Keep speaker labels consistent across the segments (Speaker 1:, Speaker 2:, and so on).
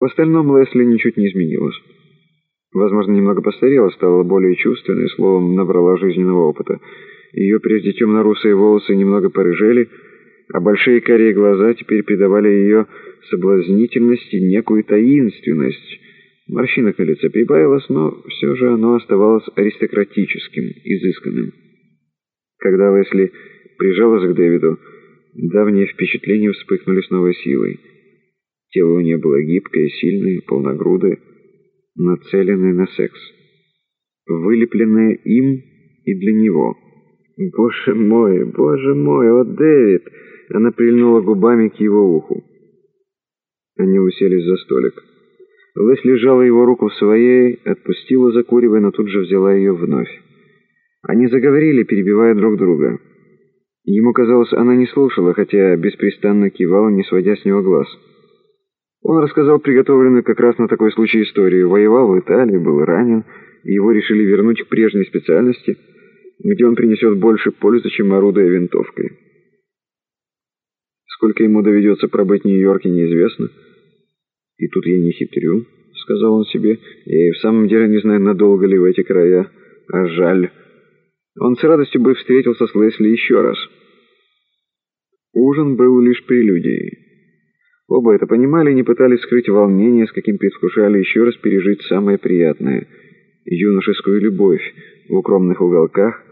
Speaker 1: В остальном Лесли ничуть не изменилась. Возможно, немного постарела, стала более чувственной, словом, набрала жизненного опыта. Ее прежде темно-русые волосы немного порыжели, а большие карие глаза теперь придавали ее соблазнительности некую таинственность. Морщинок на лице прибавилось, но все же оно оставалось аристократическим, изысканным. Когда Лесли прижалась к Дэвиду, давние впечатления вспыхнули с новой силой. Тело у нее было гибкое, сильное, полногрудое, нацеленное на секс. Вылепленное им и для него. «Боже мой, боже мой, о, Дэвид!» Она прильнула губами к его уху. Они уселись за столик. Лесли лежала его руку в своей, отпустила, закуривая, но тут же взяла ее вновь. Они заговорили, перебивая друг друга. Ему казалось, она не слушала, хотя беспрестанно кивала, не сводя с него глаз. Он рассказал приготовленную как раз на такой случай историю. Воевал в Италии, был ранен, и его решили вернуть к прежней специальности, где он принесет больше пользы, чем орудуя винтовкой. Сколько ему доведется пробыть в Нью-Йорке, неизвестно. И тут я не хитрю, сказал он себе. И в самом деле не знаю, надолго ли в эти края. А жаль. Он с радостью бы встретился с Лесли еще раз. Ужин был лишь прелюдией. Оба это понимали и не пытались скрыть волнение, с каким предвкушали еще раз пережить самое приятное — юношескую любовь в укромных уголках,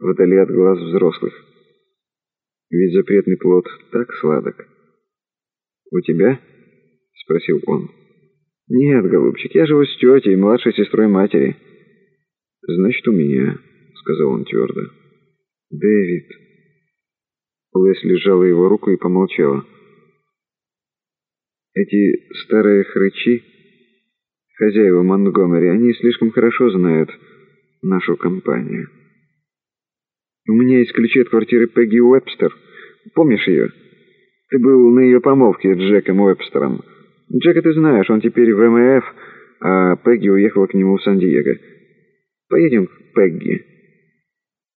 Speaker 1: вдали от глаз взрослых. Ведь запретный плод так сладок. «У тебя?» — спросил он. «Нет, голубчик, я живу с тетей, младшей сестрой матери». «Значит, у меня», — сказал он твердо. «Дэвид». Лесли сжала его руку и помолчала. Эти старые хрычи, хозяева Монгомери, они слишком хорошо знают нашу компанию. У меня есть ключи от квартиры Пегги Уэбстер. Помнишь ее? Ты был на ее помолвке с Джеком Уэбстером. Джека ты знаешь, он теперь в МФ, а Пегги уехала к нему в Сан-Диего. Поедем к Пегги.